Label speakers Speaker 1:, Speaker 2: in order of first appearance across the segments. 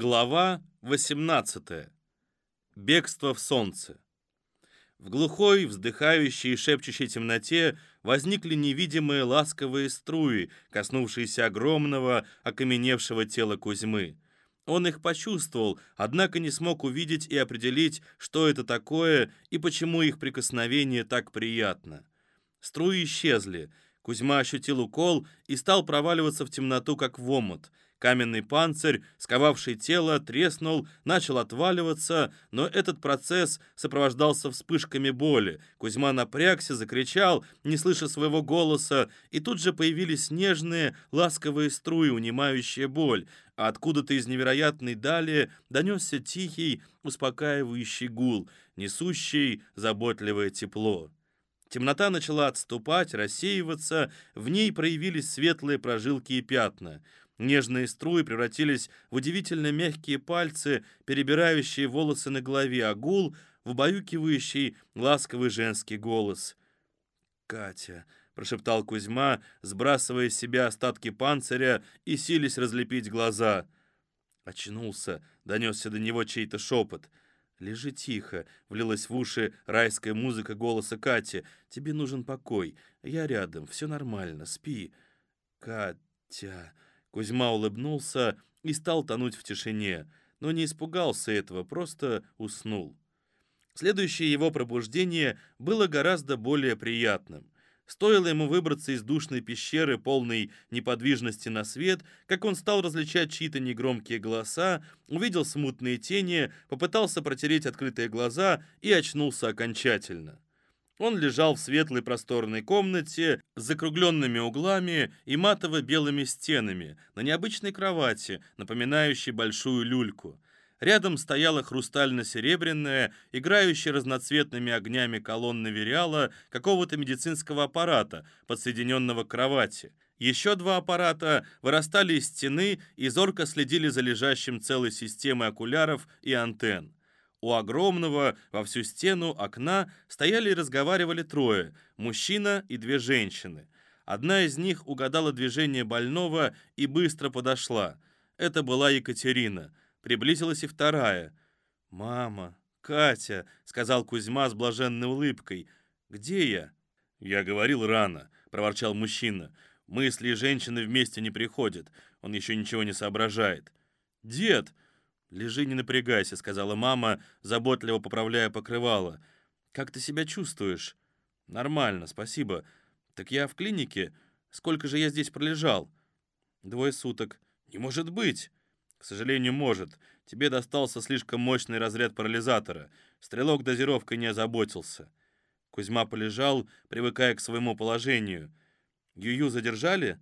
Speaker 1: Глава 18. Бегство в солнце. В глухой, вздыхающей и шепчущей темноте возникли невидимые ласковые струи, коснувшиеся огромного, окаменевшего тела Кузьмы. Он их почувствовал, однако не смог увидеть и определить, что это такое и почему их прикосновение так приятно. Струи исчезли. Кузьма ощутил укол и стал проваливаться в темноту, как в омут — Каменный панцирь, сковавший тело, треснул, начал отваливаться, но этот процесс сопровождался вспышками боли. Кузьма напрягся, закричал, не слыша своего голоса, и тут же появились нежные, ласковые струи, унимающие боль, а откуда-то из невероятной дали донесся тихий, успокаивающий гул, несущий заботливое тепло. Темнота начала отступать, рассеиваться, в ней проявились светлые прожилки и пятна — Нежные струи превратились в удивительно мягкие пальцы, перебирающие волосы на голове, а гул — в убаюкивающий ласковый женский голос. «Катя», — прошептал Кузьма, сбрасывая с себя остатки панциря и сились разлепить глаза. Очнулся, донесся до него чей-то шепот. «Лежи тихо», — влилась в уши райская музыка голоса Кати. «Тебе нужен покой. Я рядом, все нормально, спи». «Катя...» Кузьма улыбнулся и стал тонуть в тишине, но не испугался этого, просто уснул. Следующее его пробуждение было гораздо более приятным. Стоило ему выбраться из душной пещеры, полной неподвижности на свет, как он стал различать чьи-то негромкие голоса, увидел смутные тени, попытался протереть открытые глаза и очнулся окончательно. Он лежал в светлой просторной комнате с закругленными углами и матово-белыми стенами на необычной кровати, напоминающей большую люльку. Рядом стояла хрустально-серебряная, играющая разноцветными огнями колонна вериала какого-то медицинского аппарата, подсоединенного к кровати. Еще два аппарата вырастали из стены и зорко следили за лежащим целой системой окуляров и антенн. У огромного во всю стену окна стояли и разговаривали трое – мужчина и две женщины. Одна из них угадала движение больного и быстро подошла. Это была Екатерина. Приблизилась и вторая. «Мама, Катя», — сказал Кузьма с блаженной улыбкой. «Где я?» «Я говорил рано», — проворчал мужчина. «Мысли женщины вместе не приходят. Он еще ничего не соображает». «Дед!» «Лежи, не напрягайся», — сказала мама, заботливо поправляя покрывало. «Как ты себя чувствуешь?» «Нормально, спасибо. Так я в клинике. Сколько же я здесь пролежал?» «Двое суток». «Не может быть!» «К сожалению, может. Тебе достался слишком мощный разряд парализатора. Стрелок дозировкой не озаботился». Кузьма полежал, привыкая к своему положению. «Юю задержали?»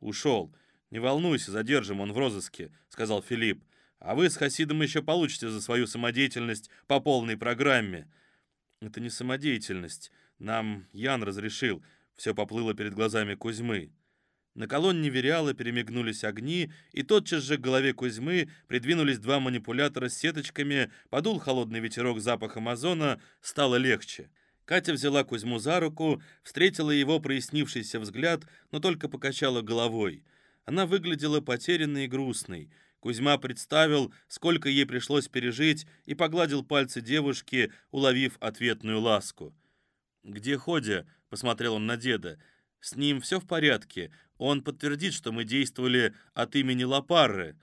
Speaker 1: «Ушел. Не волнуйся, задержим, он в розыске», — сказал Филипп. А вы с Хасидом еще получите за свою самодеятельность по полной программе. Это не самодеятельность. Нам Ян разрешил. Все поплыло перед глазами Кузьмы. На колонне Вериала перемигнулись огни, и тотчас же к голове Кузьмы придвинулись два манипулятора с сеточками, подул холодный ветерок запахом озона, стало легче. Катя взяла Кузьму за руку, встретила его прояснившийся взгляд, но только покачала головой. Она выглядела потерянной и грустной. Кузьма представил, сколько ей пришлось пережить, и погладил пальцы девушки, уловив ответную ласку. «Где Ходя?» — посмотрел он на деда. «С ним все в порядке. Он подтвердит, что мы действовали от имени Лапарры».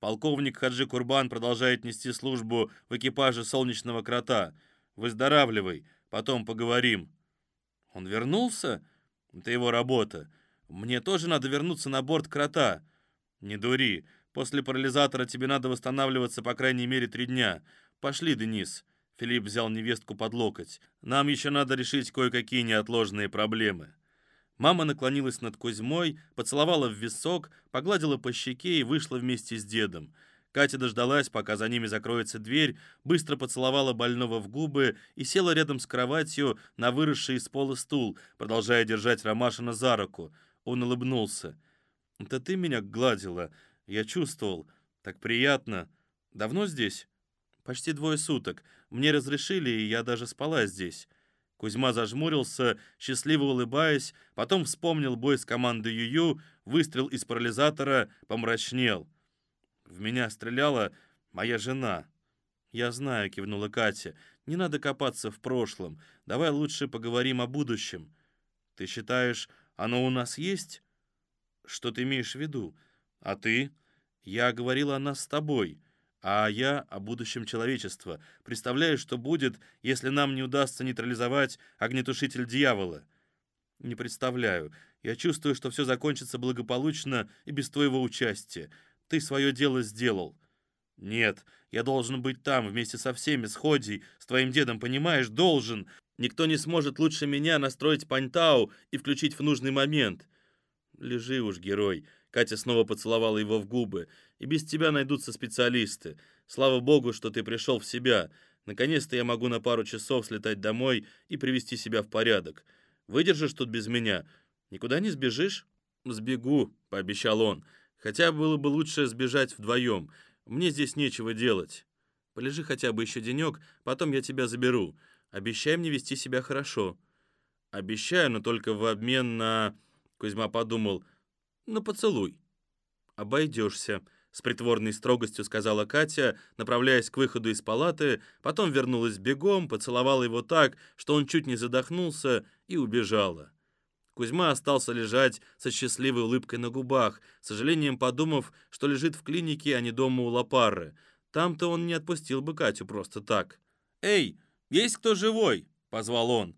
Speaker 1: Полковник Хаджи Курбан продолжает нести службу в экипаже «Солнечного крота». Выздоравливай, потом поговорим. Он вернулся? Это его работа. Мне тоже надо вернуться на борт крота. Не дури, После парализатора тебе надо восстанавливаться по крайней мере три дня. Пошли, Денис». Филипп взял невестку под локоть. «Нам еще надо решить кое-какие неотложные проблемы». Мама наклонилась над Кузьмой, поцеловала в висок, погладила по щеке и вышла вместе с дедом. Катя дождалась, пока за ними закроется дверь, быстро поцеловала больного в губы и села рядом с кроватью на выросший из пола стул, продолжая держать Ромашина за руку. Он улыбнулся. «Это ты меня гладила?» Я чувствовал. Так приятно. Давно здесь? Почти двое суток. Мне разрешили, и я даже спала здесь. Кузьма зажмурился, счастливо улыбаясь, потом вспомнил бой с командой Юю, выстрел из парализатора, помрачнел. В меня стреляла моя жена. «Я знаю», — кивнула Катя. «Не надо копаться в прошлом. Давай лучше поговорим о будущем. Ты считаешь, оно у нас есть?» «Что ты имеешь в виду? А ты?» «Я говорила о нас с тобой, а я о будущем человечества. Представляю, что будет, если нам не удастся нейтрализовать огнетушитель дьявола». «Не представляю. Я чувствую, что все закончится благополучно и без твоего участия. Ты свое дело сделал». «Нет, я должен быть там вместе со всеми, с Ходей, с твоим дедом, понимаешь? Должен. Никто не сможет лучше меня настроить Паньтау и включить в нужный момент». «Лежи уж, герой». Катя снова поцеловала его в губы. «И без тебя найдутся специалисты. Слава богу, что ты пришел в себя. Наконец-то я могу на пару часов слетать домой и привести себя в порядок. Выдержишь тут без меня? Никуда не сбежишь?» «Сбегу», — пообещал он. «Хотя было бы лучше сбежать вдвоем. Мне здесь нечего делать. Полежи хотя бы еще денек, потом я тебя заберу. Обещай мне вести себя хорошо». «Обещаю, но только в обмен на...» Кузьма подумал. «На поцелуй». «Обойдешься», — с притворной строгостью сказала Катя, направляясь к выходу из палаты, потом вернулась бегом, поцеловала его так, что он чуть не задохнулся, и убежала. Кузьма остался лежать со счастливой улыбкой на губах, с сожалением подумав, что лежит в клинике, а не дома у Лапары. Там-то он не отпустил бы Катю просто так. «Эй, есть кто живой?» — позвал он.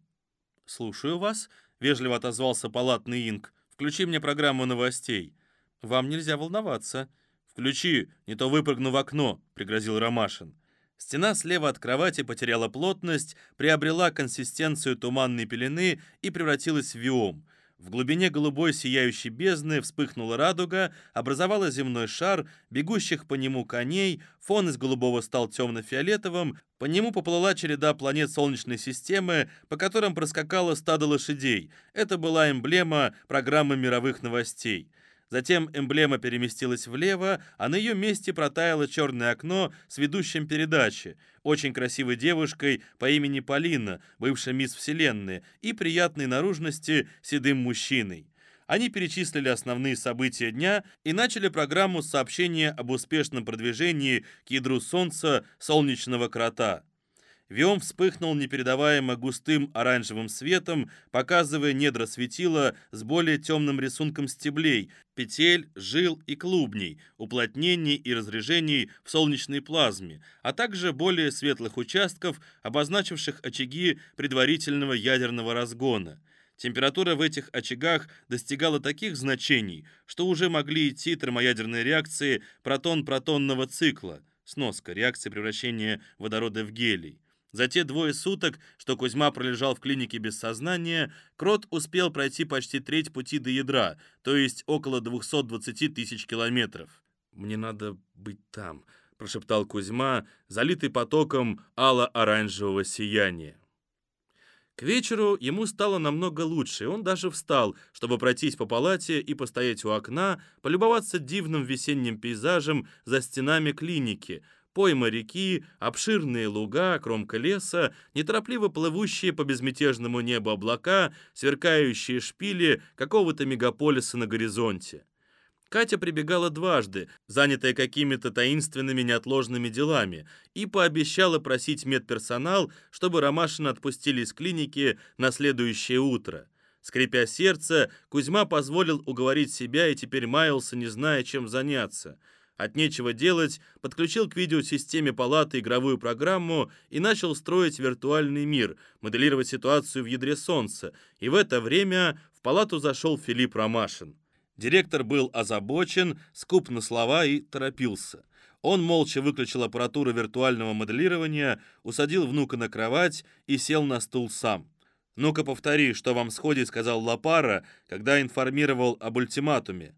Speaker 1: «Слушаю вас», — вежливо отозвался палатный инк. «Включи мне программу новостей». «Вам нельзя волноваться». «Включи, не то выпрыгну в окно», — пригрозил Ромашин. Стена слева от кровати потеряла плотность, приобрела консистенцию туманной пелены и превратилась в виом. В глубине голубой сияющей бездны вспыхнула радуга, образовала земной шар, бегущих по нему коней, фон из голубого стал темно-фиолетовым, по нему поплыла череда планет Солнечной системы, по которым проскакало стадо лошадей. Это была эмблема программы мировых новостей. Затем эмблема переместилась влево, а на ее месте протаяло черное окно с ведущим передачи, очень красивой девушкой по имени Полина, бывшая мисс Вселенной, и приятной наружности седым мужчиной. Они перечислили основные события дня и начали программу с сообщения об успешном продвижении к ядру Солнца солнечного крота. Виом вспыхнул непередаваемо густым оранжевым светом, показывая недра светила с более темным рисунком стеблей, петель, жил и клубней, уплотнений и разрежений в солнечной плазме, а также более светлых участков, обозначивших очаги предварительного ядерного разгона. Температура в этих очагах достигала таких значений, что уже могли идти термоядерные реакции протон-протонного цикла, сноска, реакция превращения водорода в гелий. За те двое суток, что Кузьма пролежал в клинике без сознания, Крот успел пройти почти треть пути до ядра, то есть около 220 тысяч километров. «Мне надо быть там», — прошептал Кузьма, залитый потоком ало-оранжевого сияния. К вечеру ему стало намного лучше, и он даже встал, чтобы пройтись по палате и постоять у окна, полюбоваться дивным весенним пейзажем за стенами клиники — пойма реки, обширные луга, кромка леса, неторопливо плывущие по безмятежному небу облака, сверкающие шпили какого-то мегаполиса на горизонте. Катя прибегала дважды, занятая какими-то таинственными неотложными делами, и пообещала просить медперсонал, чтобы Ромашина отпустили из клиники на следующее утро. Скрипя сердце, Кузьма позволил уговорить себя и теперь маялся, не зная, чем заняться – от нечего делать, подключил к видеосистеме палаты игровую программу и начал строить виртуальный мир, моделировать ситуацию в ядре Солнца. И в это время в палату зашел Филипп Ромашин. Директор был озабочен, скуп на слова и торопился. Он молча выключил аппаратуру виртуального моделирования, усадил внука на кровать и сел на стул сам. «Ну-ка повтори, что вам сходит», — сказал Лапара, когда информировал об ультиматуме.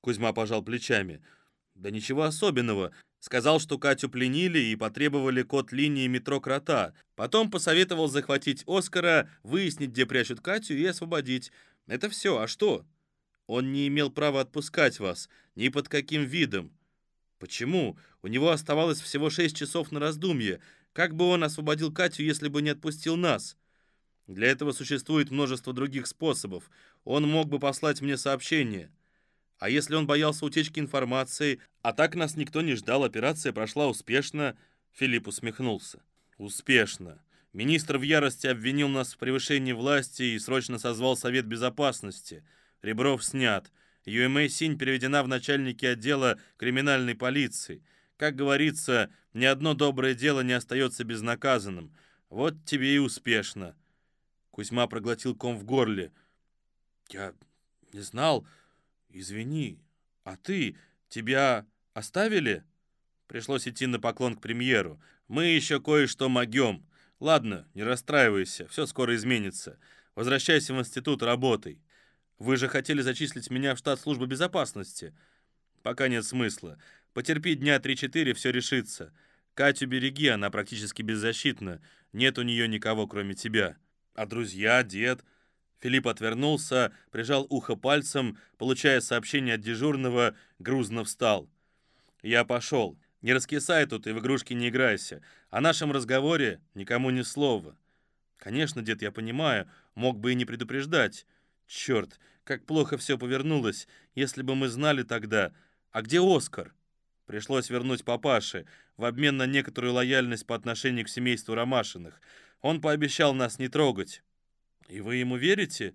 Speaker 1: Кузьма пожал плечами — да ничего особенного. Сказал, что Катю пленили и потребовали код линии метро Крота. Потом посоветовал захватить Оскара, выяснить, где прячут Катю и освободить. Это все, а что? Он не имел права отпускать вас, ни под каким видом. Почему? У него оставалось всего шесть часов на раздумье. Как бы он освободил Катю, если бы не отпустил нас? Для этого существует множество других способов. Он мог бы послать мне сообщение. А если он боялся утечки информации, а так нас никто не ждал, операция прошла успешно, Филипп усмехнулся. Успешно. Министр в ярости обвинил нас в превышении власти и срочно созвал Совет Безопасности. Ребров снят. Юэмэй Синь переведена в начальники отдела криминальной полиции. Как говорится, ни одно доброе дело не остается безнаказанным. Вот тебе и успешно. Кузьма проглотил ком в горле. Я не знал. Извини. А ты? Тебя оставили? Пришлось идти на поклон к премьеру. Мы еще кое-что могем. Ладно, не расстраивайся, все скоро изменится. Возвращайся в институт, работай. Вы же хотели зачислить меня в штат службы безопасности. Пока нет смысла. Потерпи дня 3-4, все решится. Катю береги, она практически беззащитна. Нет у нее никого, кроме тебя. А друзья, дед... Филипп отвернулся, прижал ухо пальцем, получая сообщение от дежурного, грузно встал. «Я пошел. Не раскисай тут и в игрушки не играйся. О нашем разговоре никому ни слова. Конечно, дед, я понимаю, мог бы и не предупреждать. Черт, как плохо все повернулось, если бы мы знали тогда. А где Оскар? Пришлось вернуть папаше в обмен на некоторую лояльность по отношению к семейству Ромашиных. Он пообещал нас не трогать. И вы ему верите?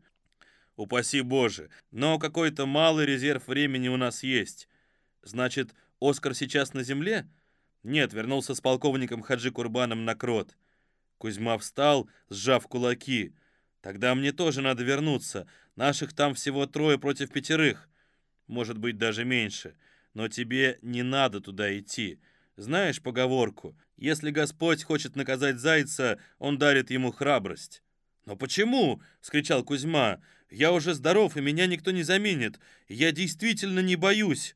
Speaker 1: Упаси Боже, но какой-то малый резерв времени у нас есть. Значит, Оскар сейчас на земле? Нет, вернулся с полковником Хаджи Курбаном на крот. Кузьма встал, сжав кулаки. Тогда мне тоже надо вернуться. Наших там всего трое против пятерых. Может быть, даже меньше. Но тебе не надо туда идти. Знаешь поговорку? Если Господь хочет наказать зайца, он дарит ему храбрость. «Но почему?» — скричал Кузьма. «Я уже здоров, и меня никто не заменит. Я действительно не боюсь».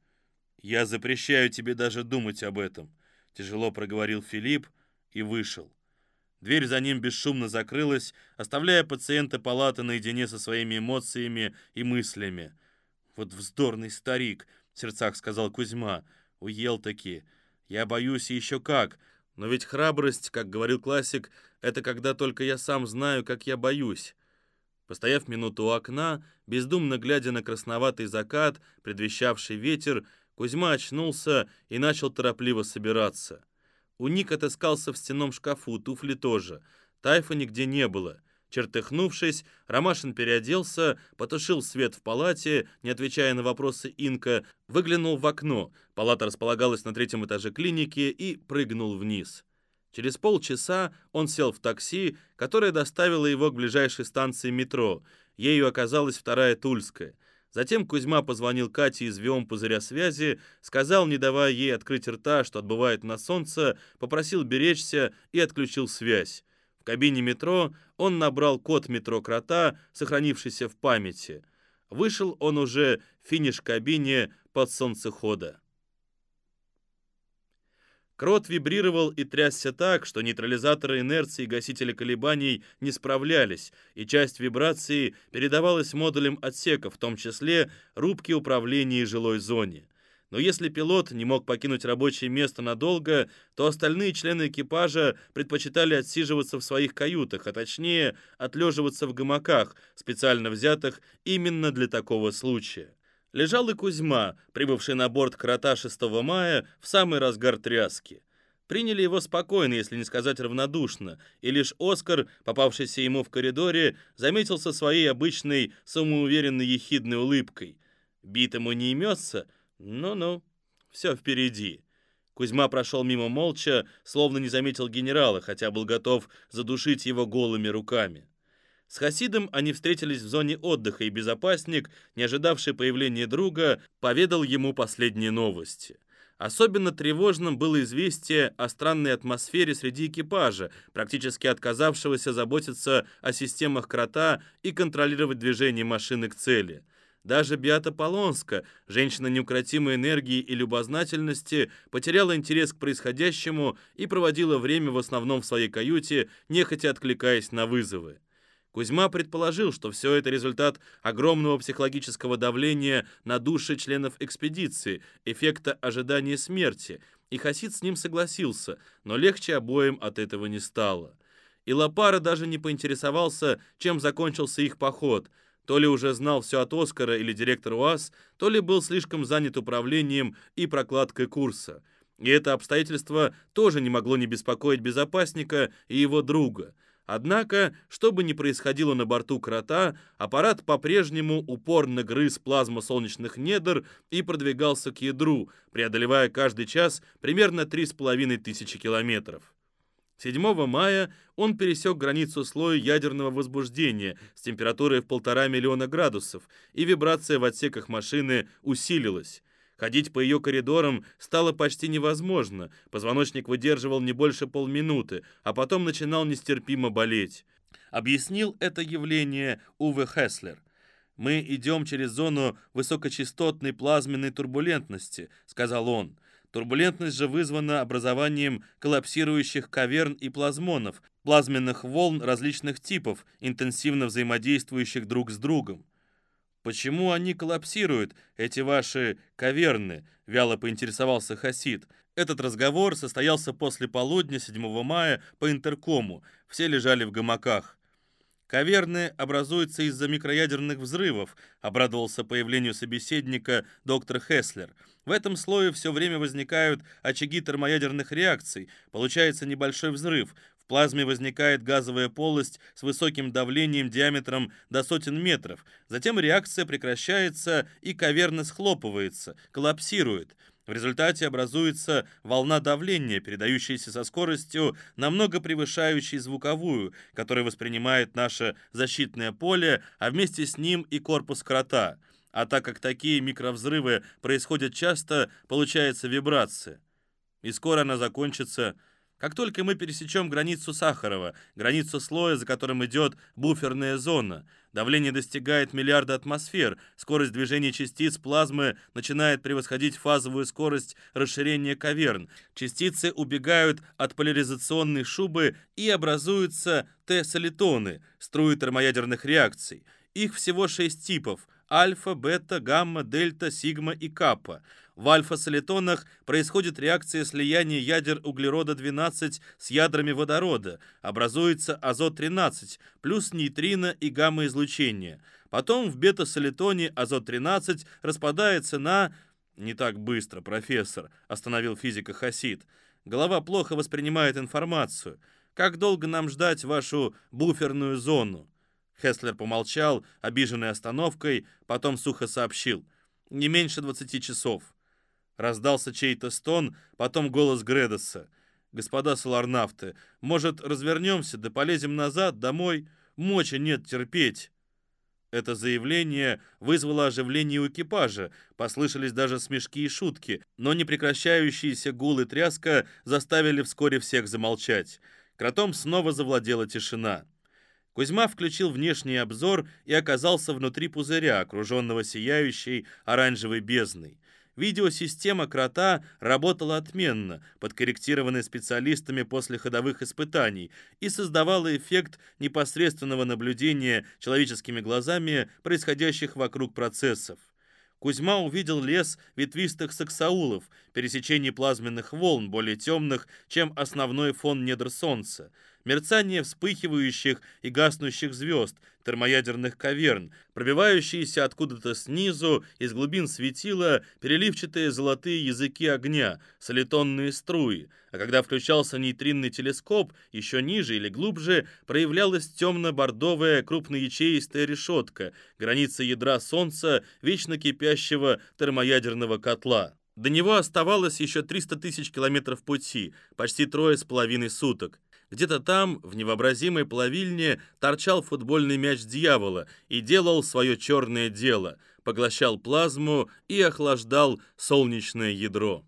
Speaker 1: «Я запрещаю тебе даже думать об этом», — тяжело проговорил Филипп и вышел. Дверь за ним бесшумно закрылась, оставляя пациента палаты наедине со своими эмоциями и мыслями. «Вот вздорный старик», — в сердцах сказал Кузьма, — «уел-таки. Я боюсь еще как. Но ведь храбрость, как говорил классик, это когда только я сам знаю, как я боюсь». Постояв минуту у окна, бездумно глядя на красноватый закат, предвещавший ветер, Кузьма очнулся и начал торопливо собираться. Уник отыскался в стенном шкафу, туфли тоже. Тайфа нигде не было. Чертыхнувшись, Ромашин переоделся, потушил свет в палате, не отвечая на вопросы Инка, выглянул в окно, палата располагалась на третьем этаже клиники, и прыгнул вниз. Через полчаса он сел в такси, которое доставило его к ближайшей станции метро. Ею оказалась вторая Тульская — Затем Кузьма позвонил Кате из Виом пузыря связи, сказал, не давая ей открыть рта, что отбывает на солнце, попросил беречься и отключил связь. Кабине метро он набрал код метро Крота, сохранившийся в памяти. Вышел он уже в финиш-кабине под солнцехода. Крот вибрировал и трясся так, что нейтрализаторы инерции и гасители колебаний не справлялись, и часть вибрации передавалась модулям отсека, в том числе рубки управления и жилой зоне. Но если пилот не мог покинуть рабочее место надолго, то остальные члены экипажа предпочитали отсиживаться в своих каютах, а точнее отлеживаться в гамаках, специально взятых именно для такого случая лежал и Кузьма, прибывший на борт крота 6 мая в самый разгар тряски. Приняли его спокойно, если не сказать равнодушно, и лишь Оскар, попавшийся ему в коридоре, заметился своей обычной самоуверенной ехидной улыбкой. Битому не имется? Ну-ну, все впереди. Кузьма прошел мимо молча, словно не заметил генерала, хотя был готов задушить его голыми руками. С Хасидом они встретились в зоне отдыха, и безопасник, не ожидавший появления друга, поведал ему последние новости. Особенно тревожным было известие о странной атмосфере среди экипажа, практически отказавшегося заботиться о системах крота и контролировать движение машины к цели. Даже Биата Полонска, женщина неукротимой энергии и любознательности, потеряла интерес к происходящему и проводила время в основном в своей каюте, нехотя откликаясь на вызовы. Кузьма предположил, что все это результат огромного психологического давления на души членов экспедиции, эффекта ожидания смерти, и Хасид с ним согласился, но легче обоим от этого не стало. И Лапара даже не поинтересовался, чем закончился их поход. То ли уже знал все от Оскара или директора УАЗ, то ли был слишком занят управлением и прокладкой курса. И это обстоятельство тоже не могло не беспокоить безопасника и его друга – Однако, что бы ни происходило на борту крота, аппарат по-прежнему упорно грыз плазму солнечных недр и продвигался к ядру, преодолевая каждый час примерно 3,5 тысячи километров. 7 мая он пересек границу слоя ядерного возбуждения с температурой в полтора миллиона градусов, и вибрация в отсеках машины усилилась. Ходить по ее коридорам стало почти невозможно, позвоночник выдерживал не больше полминуты, а потом начинал нестерпимо болеть. Объяснил это явление Уве Хеслер. «Мы идем через зону высокочастотной плазменной турбулентности», — сказал он. Турбулентность же вызвана образованием коллапсирующих каверн и плазмонов, плазменных волн различных типов, интенсивно взаимодействующих друг с другом. «Почему они коллапсируют, эти ваши каверны?» — вяло поинтересовался Хасид. Этот разговор состоялся после полудня 7 мая по интеркому. Все лежали в гамаках. Каверны образуются из-за микроядерных взрывов, обрадовался появлению собеседника доктор Хеслер. В этом слое все время возникают очаги термоядерных реакций, получается небольшой взрыв, плазме возникает газовая полость с высоким давлением диаметром до сотен метров. Затем реакция прекращается и каверна схлопывается, коллапсирует. В результате образуется волна давления, передающаяся со скоростью, намного превышающей звуковую, которая воспринимает наше защитное поле, а вместе с ним и корпус крота. А так как такие микровзрывы происходят часто, получается вибрация. И скоро она закончится как только мы пересечем границу Сахарова, границу слоя, за которым идет буферная зона, давление достигает миллиарда атмосфер, скорость движения частиц плазмы начинает превосходить фазовую скорость расширения каверн, частицы убегают от поляризационной шубы и образуются Т-солитоны, струи термоядерных реакций. Их всего шесть типов – альфа, бета, гамма, дельта, сигма и каппа – в альфа-солитонах происходит реакция слияния ядер углерода-12 с ядрами водорода, образуется азот-13, плюс нейтрино и гамма-излучение. Потом в бета-солитоне азот-13 распадается на... «Не так быстро, профессор», — остановил физика Хасид. «Голова плохо воспринимает информацию. Как долго нам ждать вашу буферную зону?» Хеслер помолчал, обиженный остановкой, потом сухо сообщил. «Не меньше 20 часов». Раздался чей-то стон, потом голос Гредоса. «Господа соларнавты, может, развернемся да полезем назад, домой? Мочи нет терпеть!» Это заявление вызвало оживление у экипажа, послышались даже смешки и шутки, но непрекращающиеся гул и тряска заставили вскоре всех замолчать. Кротом снова завладела тишина. Кузьма включил внешний обзор и оказался внутри пузыря, окруженного сияющей оранжевой бездной. Видеосистема крота работала отменно, подкорректированная специалистами после ходовых испытаний, и создавала эффект непосредственного наблюдения человеческими глазами происходящих вокруг процессов. Кузьма увидел лес ветвистых саксаулов, пересечение плазменных волн, более темных, чем основной фон недр Солнца мерцание вспыхивающих и гаснущих звезд, термоядерных каверн, пробивающиеся откуда-то снизу, из глубин светила, переливчатые золотые языки огня, солитонные струи, а когда включался нейтринный телескоп, еще ниже или глубже, проявлялась темно-бордовая крупноячеистая решетка, граница ядра Солнца, вечно кипящего термоядерного котла. До него оставалось еще 300 тысяч километров пути, почти трое с половиной суток. Где-то там, в невообразимой плавильне, торчал футбольный мяч дьявола и делал свое черное дело, поглощал плазму и охлаждал солнечное ядро.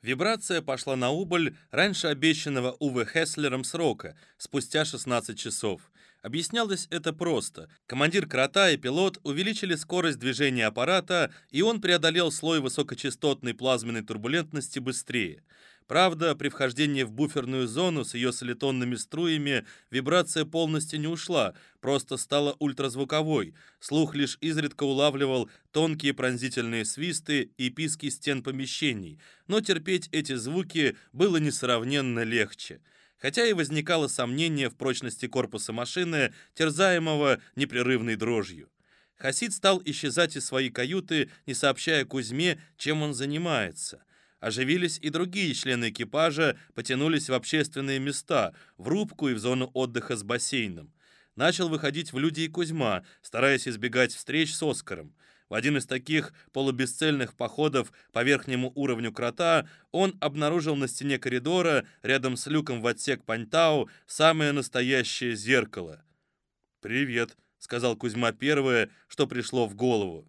Speaker 1: Вибрация пошла на убыль раньше обещанного Уве Хеслером срока, спустя 16 часов. Объяснялось это просто. Командир крота и пилот увеличили скорость движения аппарата, и он преодолел слой высокочастотной плазменной турбулентности быстрее. Правда, при вхождении в буферную зону с ее солитонными струями вибрация полностью не ушла, просто стала ультразвуковой. Слух лишь изредка улавливал тонкие пронзительные свисты и писки стен помещений, но терпеть эти звуки было несравненно легче. хотя и возникало сомнение в прочности корпуса машины, терзаемого непрерывной дрожью. Хасид стал исчезать из своей каюты, не сообщая Кузьме, чем он занимается. Оживились и другие члены экипажа, потянулись в общественные места, в рубку и в зону отдыха с бассейном. Начал выходить в люди и Кузьма, стараясь избегать встреч с Оскаром. В один из таких полубесцельных походов по верхнему уровню крота он обнаружил на стене коридора, рядом с люком в отсек Паньтау, самое настоящее зеркало. «Привет», — сказал Кузьма первое, что пришло в голову.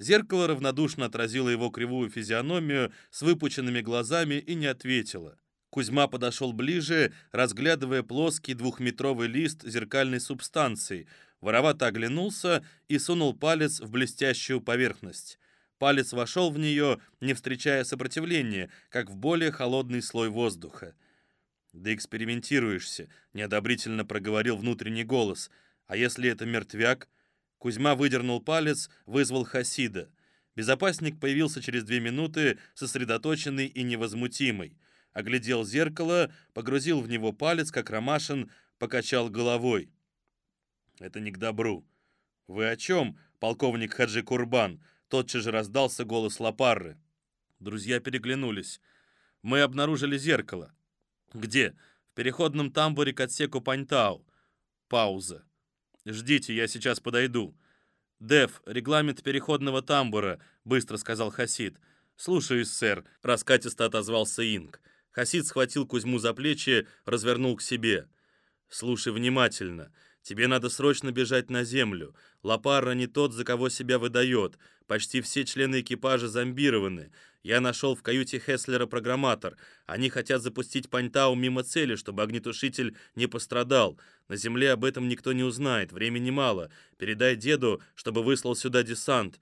Speaker 1: Зеркало равнодушно отразило его кривую физиономию с выпученными глазами и не ответило. Кузьма подошел ближе, разглядывая плоский двухметровый лист зеркальной субстанции — Воровато оглянулся и сунул палец в блестящую поверхность. Палец вошел в нее, не встречая сопротивления, как в более холодный слой воздуха. «Да экспериментируешься», — неодобрительно проговорил внутренний голос. «А если это мертвяк?» Кузьма выдернул палец, вызвал Хасида. Безопасник появился через две минуты, сосредоточенный и невозмутимый. Оглядел зеркало, погрузил в него палец, как ромашин, покачал головой. Это не к добру. Вы о чем, полковник Хаджи Курбан? Тотчас же раздался голос Лапарры. Друзья переглянулись. Мы обнаружили зеркало. Где? В переходном тамбуре к отсеку Паньтау. Пауза. Ждите, я сейчас подойду. Дев, регламент переходного тамбура, быстро сказал Хасид. Слушаюсь, сэр, раскатисто отозвался Инг. Хасид схватил Кузьму за плечи, развернул к себе. Слушай внимательно. Тебе надо срочно бежать на землю. Лапарра не тот, за кого себя выдает. Почти все члены экипажа зомбированы. Я нашел в каюте Хеслера программатор. Они хотят запустить Паньтау мимо цели, чтобы огнетушитель не пострадал. На земле об этом никто не узнает. Времени мало. Передай деду, чтобы выслал сюда десант.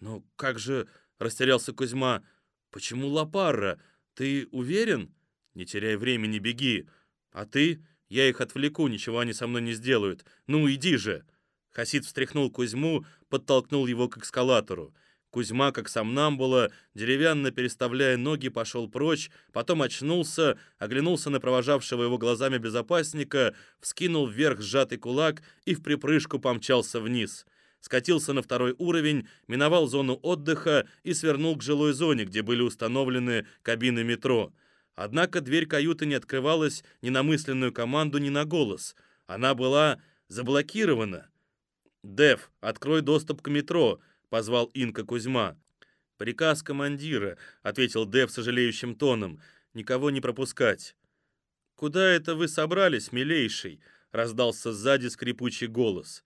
Speaker 1: Ну, как же... Растерялся Кузьма. Почему Лапарра? Ты уверен? Не теряй времени, беги. А ты? Я их отвлеку, ничего они со мной не сделают. Ну, иди же!» Хасид встряхнул Кузьму, подтолкнул его к эскалатору. Кузьма, как сам нам было, деревянно переставляя ноги, пошел прочь, потом очнулся, оглянулся на провожавшего его глазами безопасника, вскинул вверх сжатый кулак и в припрыжку помчался вниз. Скатился на второй уровень, миновал зону отдыха и свернул к жилой зоне, где были установлены кабины метро. Однако дверь каюты не открывалась ни на мысленную команду, ни на голос. Она была заблокирована. «Дев, открой доступ к метро», — позвал Инка Кузьма. «Приказ командира», — ответил Дев сожалеющим тоном. «Никого не пропускать». «Куда это вы собрались, милейший?» — раздался сзади скрипучий голос.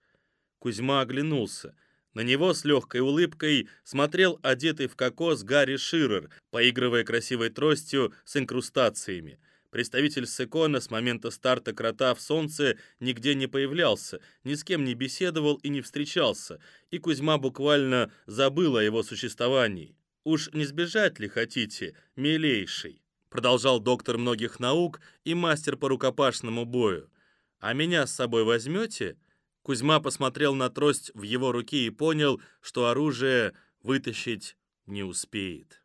Speaker 1: Кузьма оглянулся. На него с легкой улыбкой смотрел одетый в кокос Гарри Ширер, поигрывая красивой тростью с инкрустациями. Представитель Секона с момента старта крота в солнце нигде не появлялся, ни с кем не беседовал и не встречался, и Кузьма буквально забыл о его существовании. «Уж не сбежать ли хотите, милейший?» Продолжал доктор многих наук и мастер по рукопашному бою. «А меня с собой возьмете?» Кузьма посмотрел на трость в его руке и понял, что оружие вытащить не успеет.